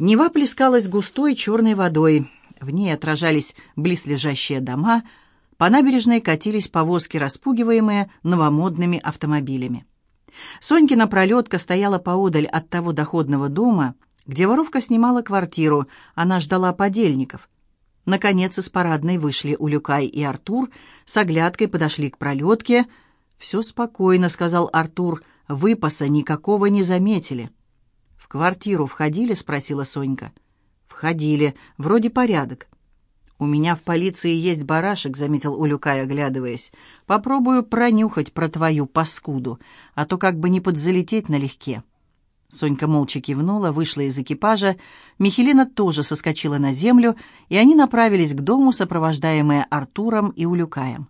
Нева плескалась густой черной водой. В ней отражались близлежащие дома. По набережной катились повозки, распугиваемые новомодными автомобилями. Сонькина пролетка стояла поодаль от того доходного дома, где воровка снимала квартиру. Она ждала подельников. Наконец из парадной вышли Улюкай и Артур, с оглядкой подошли к пролетке. «Все спокойно», — сказал Артур, — «выпаса никакого не заметили». «В квартиру входили?» — спросила Сонька. «Входили. Вроде порядок». «У меня в полиции есть барашек», — заметил Улюкай, оглядываясь. «Попробую пронюхать про твою паскуду, а то как бы не подзалететь налегке». Сонька молча кивнула, вышла из экипажа. Михелина тоже соскочила на землю, и они направились к дому, сопровождаемые Артуром и Улюкаем.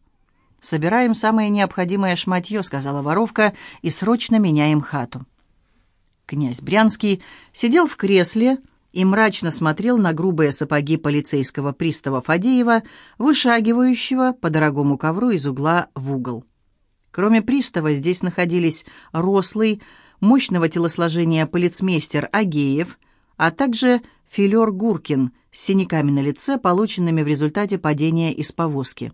«Собираем самое необходимое шматье», — сказала воровка, — «и срочно меняем хату». Князь Брянский сидел в кресле и мрачно смотрел на грубые сапоги полицейского пристава Фадеева, вышагивающего по дорогому ковру из угла в угол. Кроме пристава здесь находились рослый, мощного телосложения полицмейстер Агеев, а также филер Гуркин с синяками на лице, полученными в результате падения из повозки.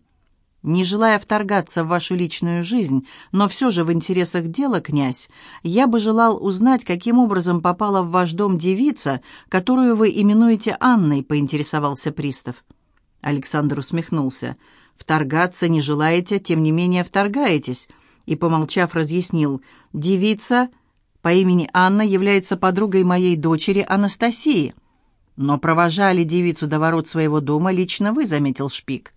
Не желая вторгаться в вашу личную жизнь, но все же в интересах дела, князь, я бы желал узнать, каким образом попала в ваш дом девица, которую вы именуете Анной, поинтересовался пристав. Александр усмехнулся. «Вторгаться не желаете, тем не менее вторгаетесь», и, помолчав, разъяснил. «Девица по имени Анна является подругой моей дочери Анастасии». «Но провожали девицу до ворот своего дома лично вы», — заметил Шпик.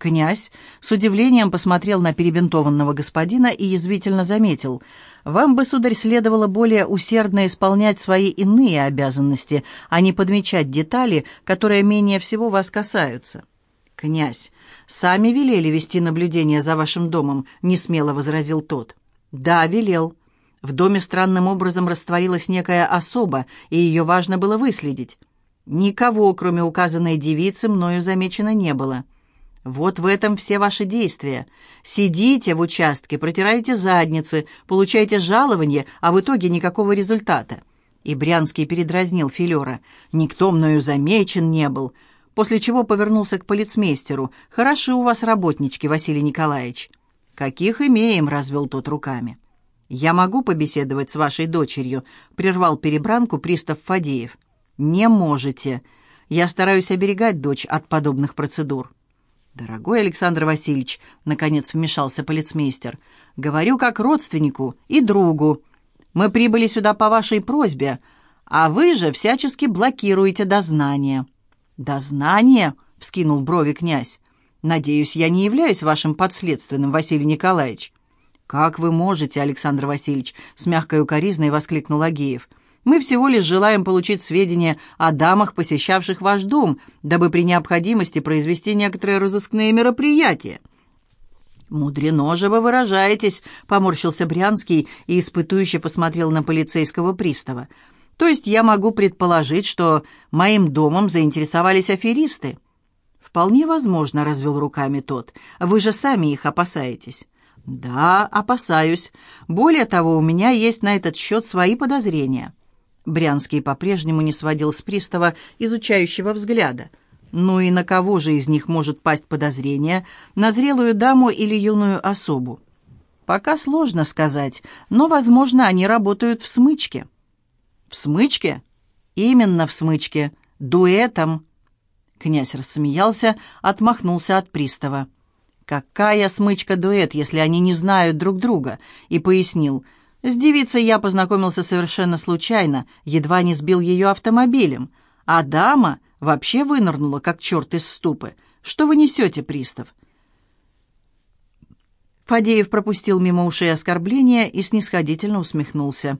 Князь с удивлением посмотрел на перебинтованного господина и язвительно заметил, «Вам бы, сударь, следовало более усердно исполнять свои иные обязанности, а не подмечать детали, которые менее всего вас касаются». «Князь, сами велели вести наблюдение за вашим домом», — несмело возразил тот. «Да, велел. В доме странным образом растворилась некая особа, и ее важно было выследить. Никого, кроме указанной девицы, мною замечено не было». Вот в этом все ваши действия. Сидите в участке, протираете задницы, получаете жалование, а в итоге никакого результата. И Брянский передразнил Филера. Никто мною замечен не был. После чего повернулся к полицмейстеру. «Хороши у вас работнички, Василий Николаевич». «Каких имеем?» — развел тот руками. «Я могу побеседовать с вашей дочерью?» — прервал перебранку пристав Фадеев. «Не можете. Я стараюсь оберегать дочь от подобных процедур». «Дорогой Александр Васильевич», — наконец вмешался полицмейстер, — «говорю как родственнику и другу. Мы прибыли сюда по вашей просьбе, а вы же всячески блокируете дознание». «Дознание?» — вскинул брови князь. «Надеюсь, я не являюсь вашим подследственным, Василий Николаевич». «Как вы можете, Александр Васильевич?» — с мягкой укоризной воскликнул Агеев. Мы всего лишь желаем получить сведения о дамах, посещавших ваш дом, дабы при необходимости произвести некоторые разыскные мероприятия». «Мудрено же вы выражаетесь», — поморщился Брянский и испытующе посмотрел на полицейского пристава. «То есть я могу предположить, что моим домом заинтересовались аферисты?» «Вполне возможно», — развел руками тот. «Вы же сами их опасаетесь». «Да, опасаюсь. Более того, у меня есть на этот счет свои подозрения». Брянский по-прежнему не сводил с пристава изучающего взгляда. Ну и на кого же из них может пасть подозрение, на зрелую даму или юную особу? Пока сложно сказать, но, возможно, они работают в смычке. В смычке? Именно в смычке. Дуэтом. Князь рассмеялся, отмахнулся от пристава. «Какая смычка-дуэт, если они не знают друг друга?» и пояснил – с девицей я познакомился совершенно случайно, едва не сбил ее автомобилем. А дама вообще вынырнула, как черт из ступы. Что вы несете, пристав?» Фадеев пропустил мимо ушей оскорбления и снисходительно усмехнулся.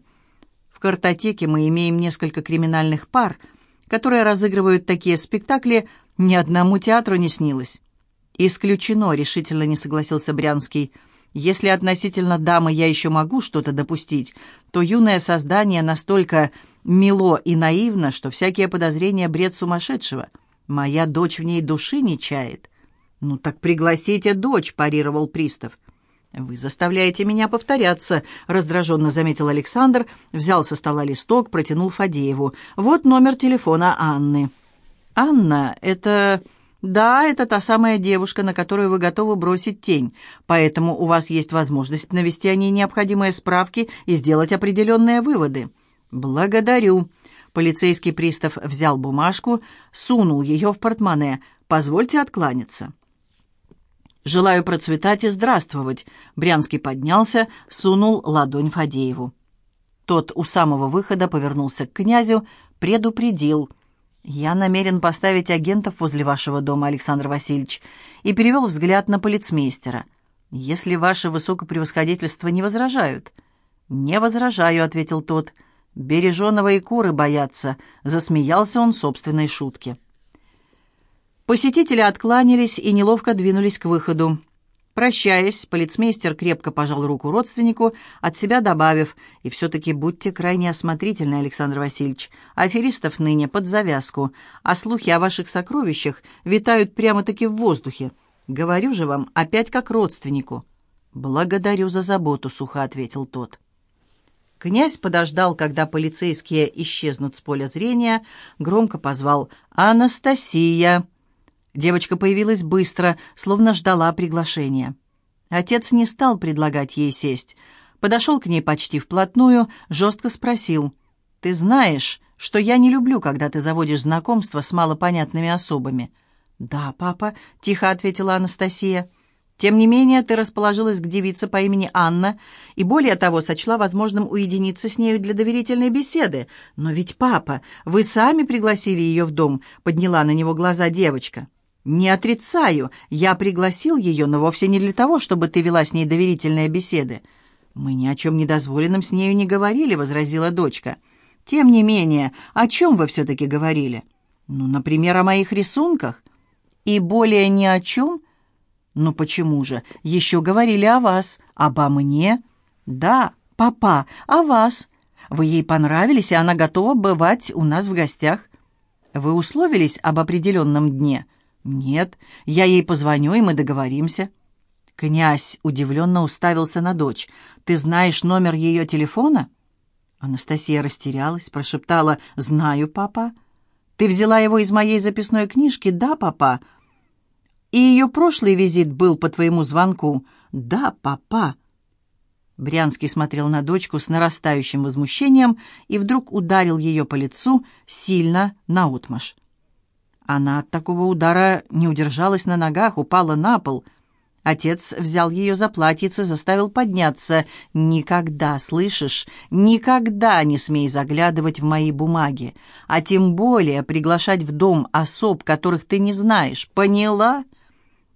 «В картотеке мы имеем несколько криминальных пар, которые разыгрывают такие спектакли, ни одному театру не снилось». «Исключено», — решительно не согласился Брянский. Если относительно дамы я еще могу что-то допустить, то юное создание настолько мило и наивно, что всякие подозрения бред сумасшедшего. Моя дочь в ней души не чает. «Ну так пригласите дочь», — парировал пристав. «Вы заставляете меня повторяться», — раздраженно заметил Александр, взял со стола листок, протянул Фадееву. «Вот номер телефона Анны». «Анна, это...» «Да, это та самая девушка, на которую вы готовы бросить тень, поэтому у вас есть возможность навести о ней необходимые справки и сделать определенные выводы». «Благодарю». Полицейский пристав взял бумажку, сунул ее в портмоне. «Позвольте откланяться». «Желаю процветать и здравствовать», — Брянский поднялся, сунул ладонь Фадееву. Тот у самого выхода повернулся к князю, предупредил — «Я намерен поставить агентов возле вашего дома, Александр Васильевич», и перевел взгляд на полицмейстера. «Если ваше высокопревосходительство не возражают». «Не возражаю», — ответил тот. «Береженого и куры боятся», — засмеялся он собственной шутке. Посетители откланялись и неловко двинулись к выходу. Прощаясь, полицмейстер крепко пожал руку родственнику, от себя добавив, «И все-таки будьте крайне осмотрительны, Александр Васильевич. Аферистов ныне под завязку, а слухи о ваших сокровищах витают прямо-таки в воздухе. Говорю же вам, опять как родственнику». «Благодарю за заботу», — сухо ответил тот. Князь подождал, когда полицейские исчезнут с поля зрения, громко позвал «Анастасия!» Девочка появилась быстро, словно ждала приглашения. Отец не стал предлагать ей сесть. Подошел к ней почти вплотную, жестко спросил. «Ты знаешь, что я не люблю, когда ты заводишь знакомства с малопонятными особами?» «Да, папа», — тихо ответила Анастасия. «Тем не менее, ты расположилась к девице по имени Анна и, более того, сочла возможным уединиться с нею для доверительной беседы. Но ведь, папа, вы сами пригласили ее в дом», — подняла на него глаза девочка. «Не отрицаю. Я пригласил ее, но вовсе не для того, чтобы ты вела с ней доверительные беседы». «Мы ни о чем недозволенном с нею не говорили», — возразила дочка. «Тем не менее, о чем вы все-таки говорили?» «Ну, например, о моих рисунках». «И более ни о чем?» «Ну почему же? Еще говорили о вас. Обо мне?» «Да, папа, о вас. Вы ей понравились, и она готова бывать у нас в гостях. Вы условились об определенном дне?» «Нет, я ей позвоню, и мы договоримся». Князь удивленно уставился на дочь. «Ты знаешь номер ее телефона?» Анастасия растерялась, прошептала «Знаю, папа». «Ты взяла его из моей записной книжки?» «Да, папа». «И ее прошлый визит был по твоему звонку?» «Да, папа». Брянский смотрел на дочку с нарастающим возмущением и вдруг ударил ее по лицу сильно наотмашь. Она от такого удара не удержалась на ногах, упала на пол. Отец взял ее за платьице, заставил подняться. «Никогда, слышишь, никогда не смей заглядывать в мои бумаги, а тем более приглашать в дом особ, которых ты не знаешь. Поняла?»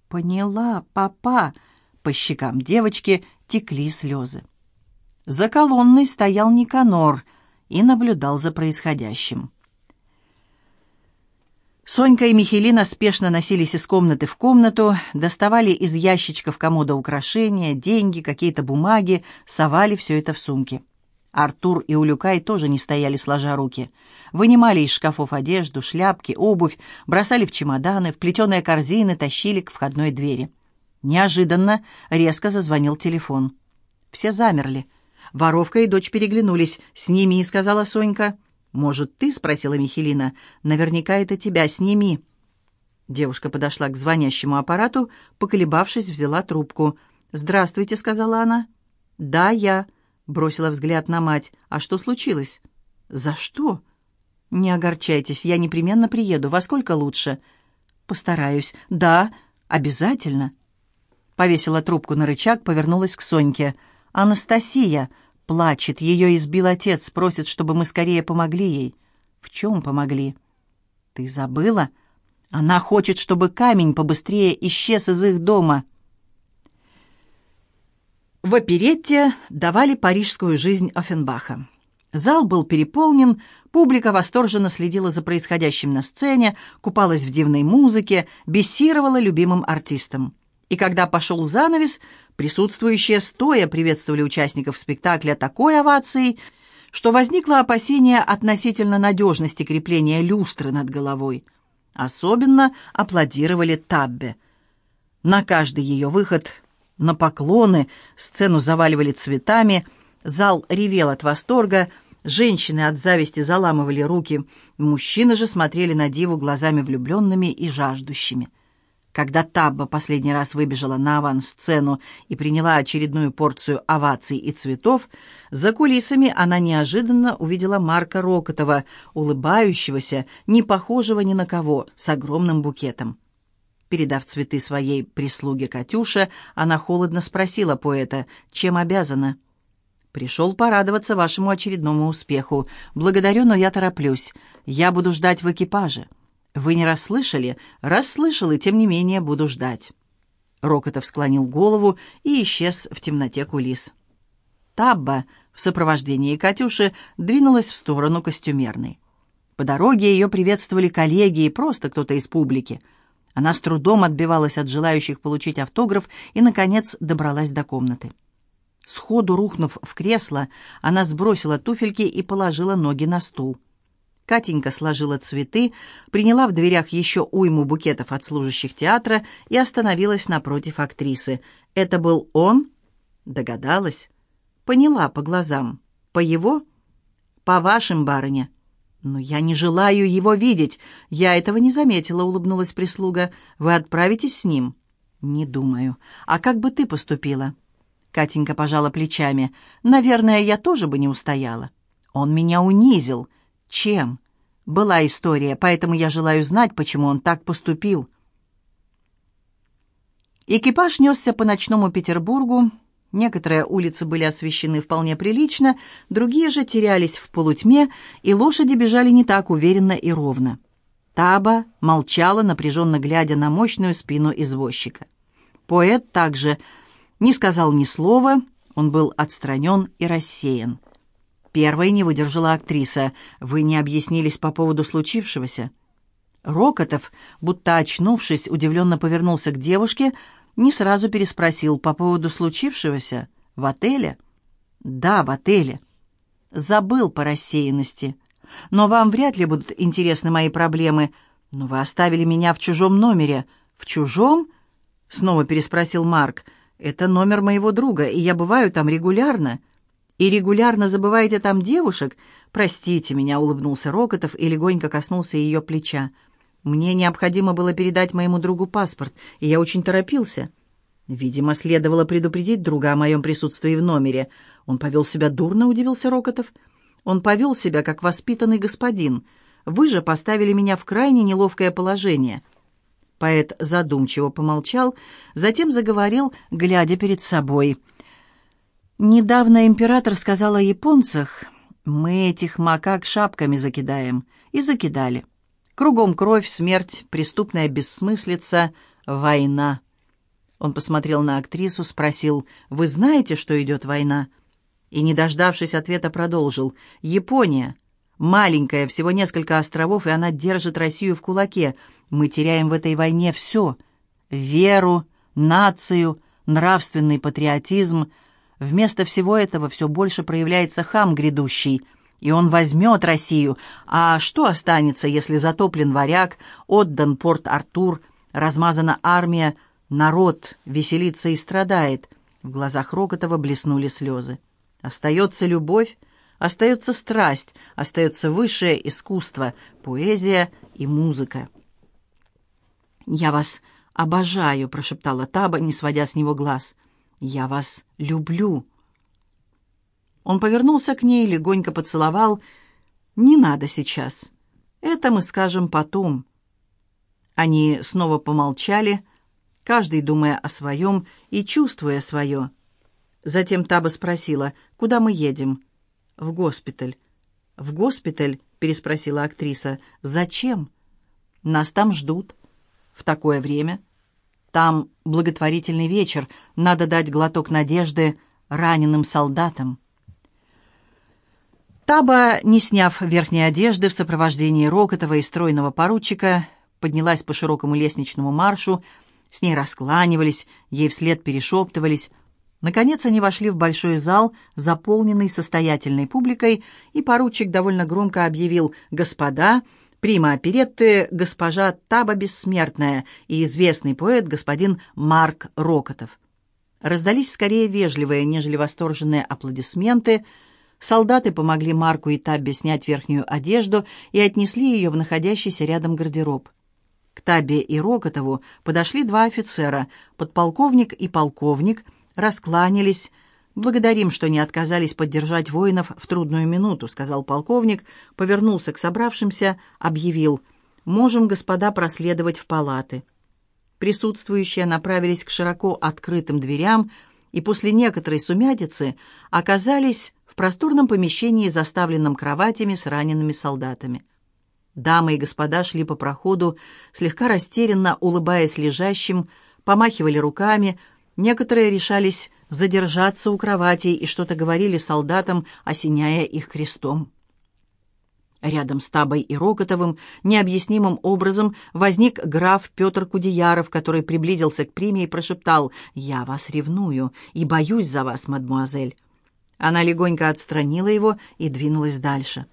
«Поняла, папа!» По щекам девочки текли слезы. За колонной стоял Никанор и наблюдал за происходящим. Сонька и Михелина спешно носились из комнаты в комнату, доставали из ящичков комода украшения, деньги, какие-то бумаги, совали все это в сумки. Артур и Улюкай тоже не стояли сложа руки. Вынимали из шкафов одежду, шляпки, обувь, бросали в чемоданы, в плетеные корзины, тащили к входной двери. Неожиданно резко зазвонил телефон. Все замерли. Воровка и дочь переглянулись. «Сними», — сказала Сонька. «Может, ты?» — спросила Михелина. «Наверняка это тебя. Сними». Девушка подошла к звонящему аппарату, поколебавшись, взяла трубку. «Здравствуйте», — сказала она. «Да, я», — бросила взгляд на мать. «А что случилось?» «За что?» «Не огорчайтесь, я непременно приеду. Во сколько лучше?» «Постараюсь. Да, обязательно». Повесила трубку на рычаг, повернулась к Соньке. «Анастасия!» Плачет, ее избил отец, просит, чтобы мы скорее помогли ей. В чем помогли? Ты забыла? Она хочет, чтобы камень побыстрее исчез из их дома. В оперетте давали парижскую жизнь Оффенбаха. Зал был переполнен, публика восторженно следила за происходящим на сцене, купалась в дивной музыке, бессировала любимым артистом. И когда пошел занавес, присутствующие стоя приветствовали участников спектакля такой овацией, что возникло опасение относительно надежности крепления люстры над головой. Особенно аплодировали Таббе. На каждый ее выход на поклоны, сцену заваливали цветами, зал ревел от восторга, женщины от зависти заламывали руки, мужчины же смотрели на диву глазами влюбленными и жаждущими. Когда Табба последний раз выбежала на авансцену и приняла очередную порцию оваций и цветов, за кулисами она неожиданно увидела Марка Рокотова, улыбающегося, не похожего ни на кого, с огромным букетом. Передав цветы своей прислуге Катюше, она холодно спросила поэта, чем обязана. «Пришел порадоваться вашему очередному успеху. Благодарю, но я тороплюсь. Я буду ждать в экипаже». «Вы не расслышали?» «Расслышал, и тем не менее буду ждать». Рокотов склонил голову и исчез в темноте кулис. Табба в сопровождении Катюши двинулась в сторону костюмерной. По дороге ее приветствовали коллеги и просто кто-то из публики. Она с трудом отбивалась от желающих получить автограф и, наконец, добралась до комнаты. Сходу рухнув в кресло, она сбросила туфельки и положила ноги на стул. Катенька сложила цветы, приняла в дверях еще уйму букетов от служащих театра и остановилась напротив актрисы. «Это был он?» Догадалась. Поняла по глазам. «По его?» «По вашим, барыня». «Но я не желаю его видеть. Я этого не заметила», — улыбнулась прислуга. «Вы отправитесь с ним?» «Не думаю. А как бы ты поступила?» Катенька пожала плечами. «Наверное, я тоже бы не устояла. Он меня унизил. Чем? Была история, поэтому я желаю знать, почему он так поступил. Экипаж несся по ночному Петербургу. Некоторые улицы были освещены вполне прилично, другие же терялись в полутьме, и лошади бежали не так уверенно и ровно. Таба молчала, напряженно глядя на мощную спину извозчика. Поэт также не сказал ни слова, он был отстранен и рассеян. Первой не выдержала актриса. «Вы не объяснились по поводу случившегося?» Рокотов, будто очнувшись, удивленно повернулся к девушке, не сразу переспросил по поводу случившегося. «В отеле?» «Да, в отеле». «Забыл по рассеянности. Но вам вряд ли будут интересны мои проблемы. Но вы оставили меня в чужом номере». «В чужом?» — снова переспросил Марк. «Это номер моего друга, и я бываю там регулярно» и регулярно забываете там девушек? Простите меня», — улыбнулся Рокотов и легонько коснулся ее плеча. «Мне необходимо было передать моему другу паспорт, и я очень торопился». Видимо, следовало предупредить друга о моем присутствии в номере. Он повел себя дурно, удивился Рокотов. Он повел себя, как воспитанный господин. Вы же поставили меня в крайне неловкое положение. Поэт задумчиво помолчал, затем заговорил, глядя перед собой — Недавно император сказал о японцах, мы этих макак шапками закидаем. И закидали. Кругом кровь, смерть, преступная бессмыслица, война. Он посмотрел на актрису, спросил, «Вы знаете, что идет война?» И, не дождавшись ответа, продолжил, «Япония. Маленькая, всего несколько островов, и она держит Россию в кулаке. Мы теряем в этой войне все. Веру, нацию, нравственный патриотизм — Вместо всего этого все больше проявляется хам грядущий, и он возьмет Россию. А что останется, если затоплен варяг, отдан порт Артур, размазана армия, народ веселится и страдает? В глазах Рокотова блеснули слезы. Остается любовь, остается страсть, остается высшее искусство, поэзия и музыка. «Я вас обожаю», — прошептала Таба, не сводя с него глаз. «Я вас люблю». Он повернулся к ней, легонько поцеловал. «Не надо сейчас. Это мы скажем потом». Они снова помолчали, каждый думая о своем и чувствуя свое. Затем Таба спросила, «Куда мы едем?» «В госпиталь». «В госпиталь?» — переспросила актриса. «Зачем?» «Нас там ждут». «В такое время?» Там благотворительный вечер, надо дать глоток надежды раненым солдатам. Таба, не сняв верхней одежды в сопровождении Рокотова и стройного поручика, поднялась по широкому лестничному маршу, с ней раскланивались, ей вслед перешептывались. Наконец они вошли в большой зал, заполненный состоятельной публикой, и поручик довольно громко объявил «Господа!» Прима оперетты госпожа Таба Бессмертная и известный поэт господин Марк Рокотов. Раздались скорее вежливые, нежели восторженные аплодисменты. Солдаты помогли Марку и Табби снять верхнюю одежду и отнесли ее в находящийся рядом гардероб. К Табби и Рокотову подошли два офицера, подполковник и полковник, раскланялись. «Благодарим, что не отказались поддержать воинов в трудную минуту», — сказал полковник, повернулся к собравшимся, объявил. «Можем, господа, проследовать в палаты». Присутствующие направились к широко открытым дверям и после некоторой сумятицы оказались в просторном помещении, заставленном кроватями с ранеными солдатами. Дамы и господа шли по проходу, слегка растерянно улыбаясь лежащим, помахивали руками, некоторые решались задержаться у кроватей и что-то говорили солдатам, осеняя их крестом. Рядом с Табой и Рокотовым необъяснимым образом возник граф Петр Кудеяров, который приблизился к Приме и прошептал «Я вас ревную и боюсь за вас, мадмуазель». Она легонько отстранила его и двинулась дальше.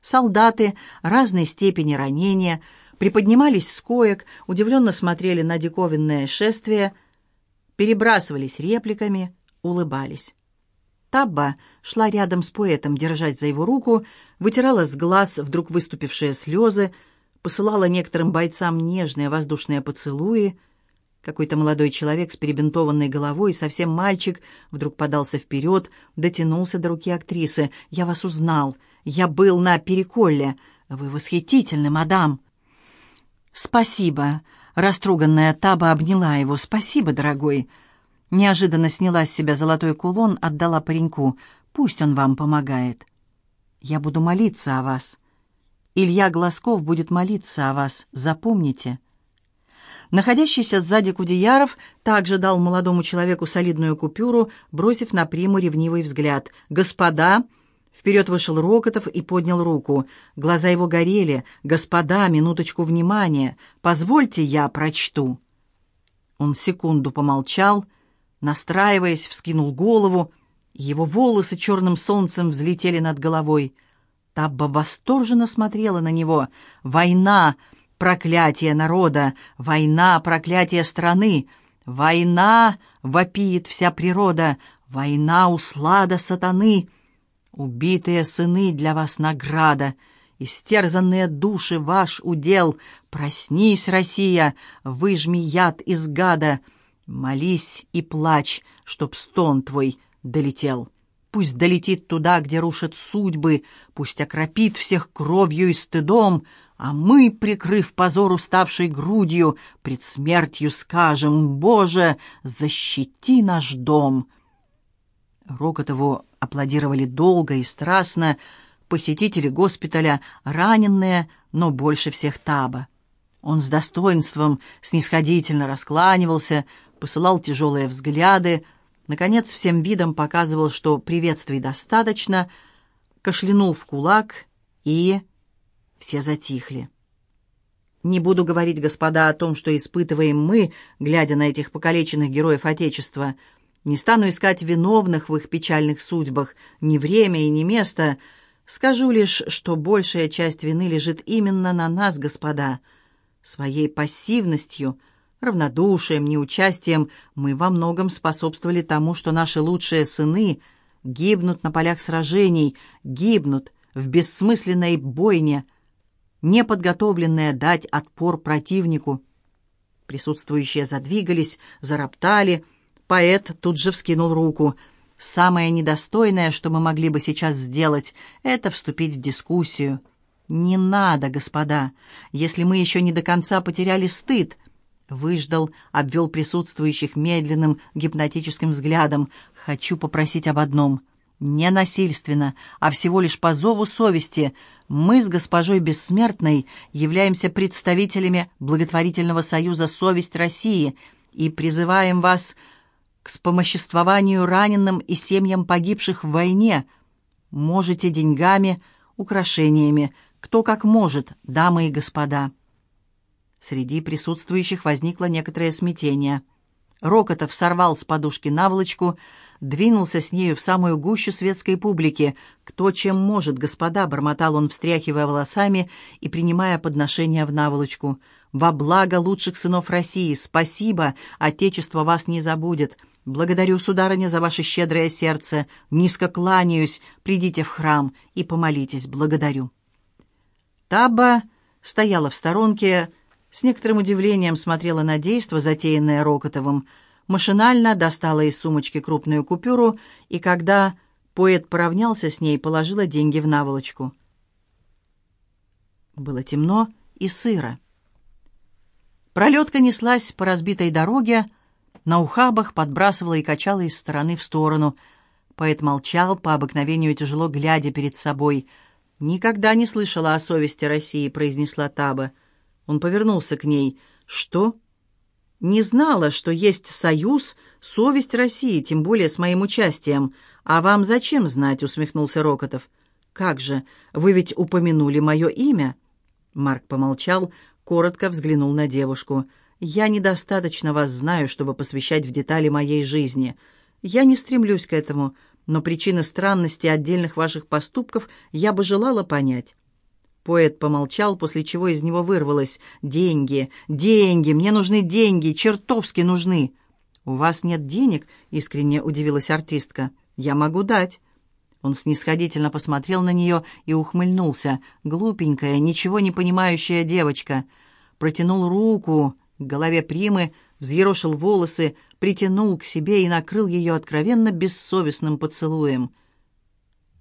Солдаты разной степени ранения приподнимались с коек, удивленно смотрели на диковинное шествие, перебрасывались репликами, улыбались. Табба шла рядом с поэтом, держать за его руку, вытирала с глаз вдруг выступившие слезы, посылала некоторым бойцам нежные воздушные поцелуи. Какой-то молодой человек с перебинтованной головой, совсем мальчик, вдруг подался вперед, дотянулся до руки актрисы. «Я вас узнал. Я был на переколе. Вы восхитительны, мадам». «Спасибо». Раструганная Таба обняла его. «Спасибо, дорогой». Неожиданно сняла с себя золотой кулон, отдала пареньку. «Пусть он вам помогает. Я буду молиться о вас. Илья Глазков будет молиться о вас, запомните». Находящийся сзади Кудеяров также дал молодому человеку солидную купюру, бросив на приму ревнивый взгляд. «Господа!» Вперед вышел Рокотов и поднял руку. Глаза его горели. «Господа, минуточку внимания! Позвольте, я прочту!» Он секунду помолчал, — Настраиваясь, вскинул голову. Его волосы черным солнцем взлетели над головой. Табба восторженно смотрела на него. «Война! Проклятие народа! Война! Проклятие страны! Война!» — вопиет вся природа. «Война! Услада сатаны! Убитые сыны для вас награда!» Истерзанные души ваш удел, Проснись, Россия, выжми яд из гада — Молись и плачь, чтоб стон твой долетел. Пусть долетит туда, где рушат судьбы, пусть окропит всех кровью и стыдом, а мы, прикрыв позор уставшей грудью, пред смертью скажем, «Боже, защити наш дом!» Рокотову аплодировали долго и страстно, посетители госпиталя, раненые, но больше всех Таба. Он с достоинством снисходительно раскланивался, посылал тяжелые взгляды, наконец всем видом показывал, что приветствий достаточно, кашлянул в кулак, и все затихли. Не буду говорить, господа, о том, что испытываем мы, глядя на этих покалеченных героев Отечества. Не стану искать виновных в их печальных судьбах, ни время и ни место. Скажу лишь, что большая часть вины лежит именно на нас, господа. Своей пассивностью — равнодушием, неучастием мы во многом способствовали тому, что наши лучшие сыны гибнут на полях сражений, гибнут в бессмысленной бойне, неподготовленные дать отпор противнику. Присутствующие задвигались, зароптали. Поэт тут же вскинул руку. «Самое недостойное, что мы могли бы сейчас сделать, это вступить в дискуссию». «Не надо, господа, если мы еще не до конца потеряли стыд», Выждал, обвел присутствующих медленным гипнотическим взглядом. «Хочу попросить об одном. Не насильственно, а всего лишь по зову совести. Мы с госпожой Бессмертной являемся представителями благотворительного союза «Совесть России» и призываем вас к вспомоществованию раненым и семьям погибших в войне. Можете деньгами, украшениями, кто как может, дамы и господа». Среди присутствующих возникло некоторое смятение. Рокотов сорвал с подушки наволочку, двинулся с нею в самую гущу светской публики. «Кто чем может, господа!» — бормотал он, встряхивая волосами и принимая подношения в наволочку. «Во благо лучших сынов России! Спасибо! Отечество вас не забудет! Благодарю, сударыня, за ваше щедрое сердце. Низко кланяюсь. Придите в храм и помолитесь. Благодарю». Таба стояла в сторонке, с некоторым удивлением смотрела на действо, затеянное Рокотовым, машинально достала из сумочки крупную купюру и, когда поэт поравнялся с ней, положила деньги в наволочку. Было темно и сыро. Пролетка неслась по разбитой дороге, на ухабах подбрасывала и качала из стороны в сторону. Поэт молчал, по обыкновению тяжело глядя перед собой. «Никогда не слышала о совести России», — произнесла Таба. Он повернулся к ней. «Что?» «Не знала, что есть союз, совесть России, тем более с моим участием. А вам зачем знать?» — усмехнулся Рокотов. «Как же, вы ведь упомянули мое имя?» Марк помолчал, коротко взглянул на девушку. «Я недостаточно вас знаю, чтобы посвящать в детали моей жизни. Я не стремлюсь к этому, но причины странности отдельных ваших поступков я бы желала понять». Поэт помолчал, после чего из него вырвалось «Деньги, деньги, мне нужны деньги, чертовски нужны». «У вас нет денег?» — искренне удивилась артистка. «Я могу дать». Он снисходительно посмотрел на нее и ухмыльнулся. Глупенькая, ничего не понимающая девочка. Протянул руку к голове Примы, взъерошил волосы, притянул к себе и накрыл ее откровенно бессовестным поцелуем.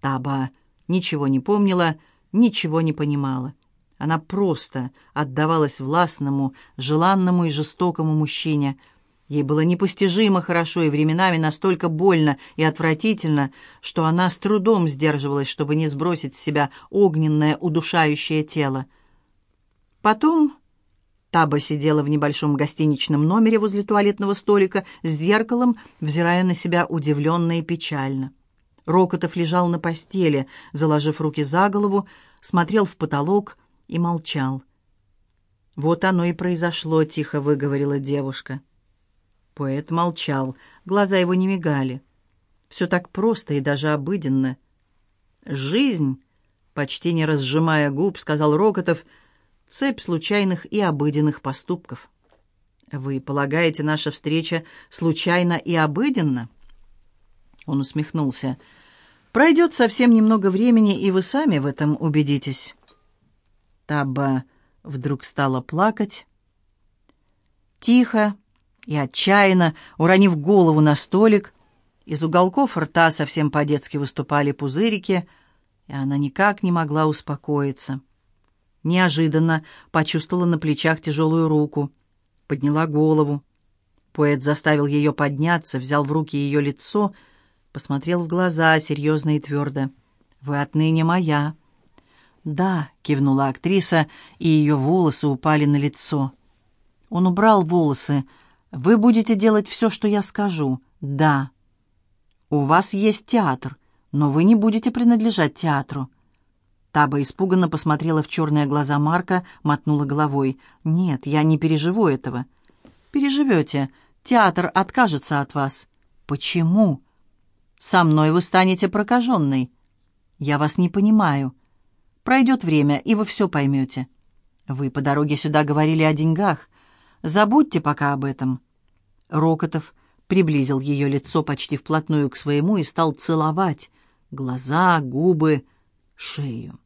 Таба ничего не помнила, ничего не понимала. Она просто отдавалась властному, желанному и жестокому мужчине — Ей было непостижимо хорошо и временами настолько больно и отвратительно, что она с трудом сдерживалась, чтобы не сбросить с себя огненное, удушающее тело. Потом Таба сидела в небольшом гостиничном номере возле туалетного столика с зеркалом, взирая на себя удивленно и печально. Рокотов лежал на постели, заложив руки за голову, смотрел в потолок и молчал. «Вот оно и произошло», — тихо выговорила девушка. Поэт молчал, глаза его не мигали. Все так просто и даже обыденно. «Жизнь», почти не разжимая губ, сказал Рокотов, «цепь случайных и обыденных поступков». «Вы полагаете, наша встреча случайна и обыденна?» Он усмехнулся. «Пройдет совсем немного времени, и вы сами в этом убедитесь». Табба вдруг стала плакать. Тихо, и отчаянно, уронив голову на столик, из уголков рта совсем по-детски выступали пузырики, и она никак не могла успокоиться. Неожиданно почувствовала на плечах тяжелую руку, подняла голову. Поэт заставил ее подняться, взял в руки ее лицо, посмотрел в глаза серьезно и твердо. «Вы отныне моя». «Да», — кивнула актриса, и ее волосы упали на лицо. Он убрал волосы, — вы будете делать все, что я скажу. Да. У вас есть театр, но вы не будете принадлежать театру. Таба испуганно посмотрела в черные глаза Марка, мотнула головой. «Нет, я не переживу этого». «Переживете. Театр откажется от вас». «Почему?» «Со мной вы станете прокаженной». «Я вас не понимаю. Пройдет время, и вы все поймете». «Вы по дороге сюда говорили о деньгах. Забудьте пока об этом». Рокотов приблизил ее лицо почти вплотную к своему и стал целовать глаза, губы, шею.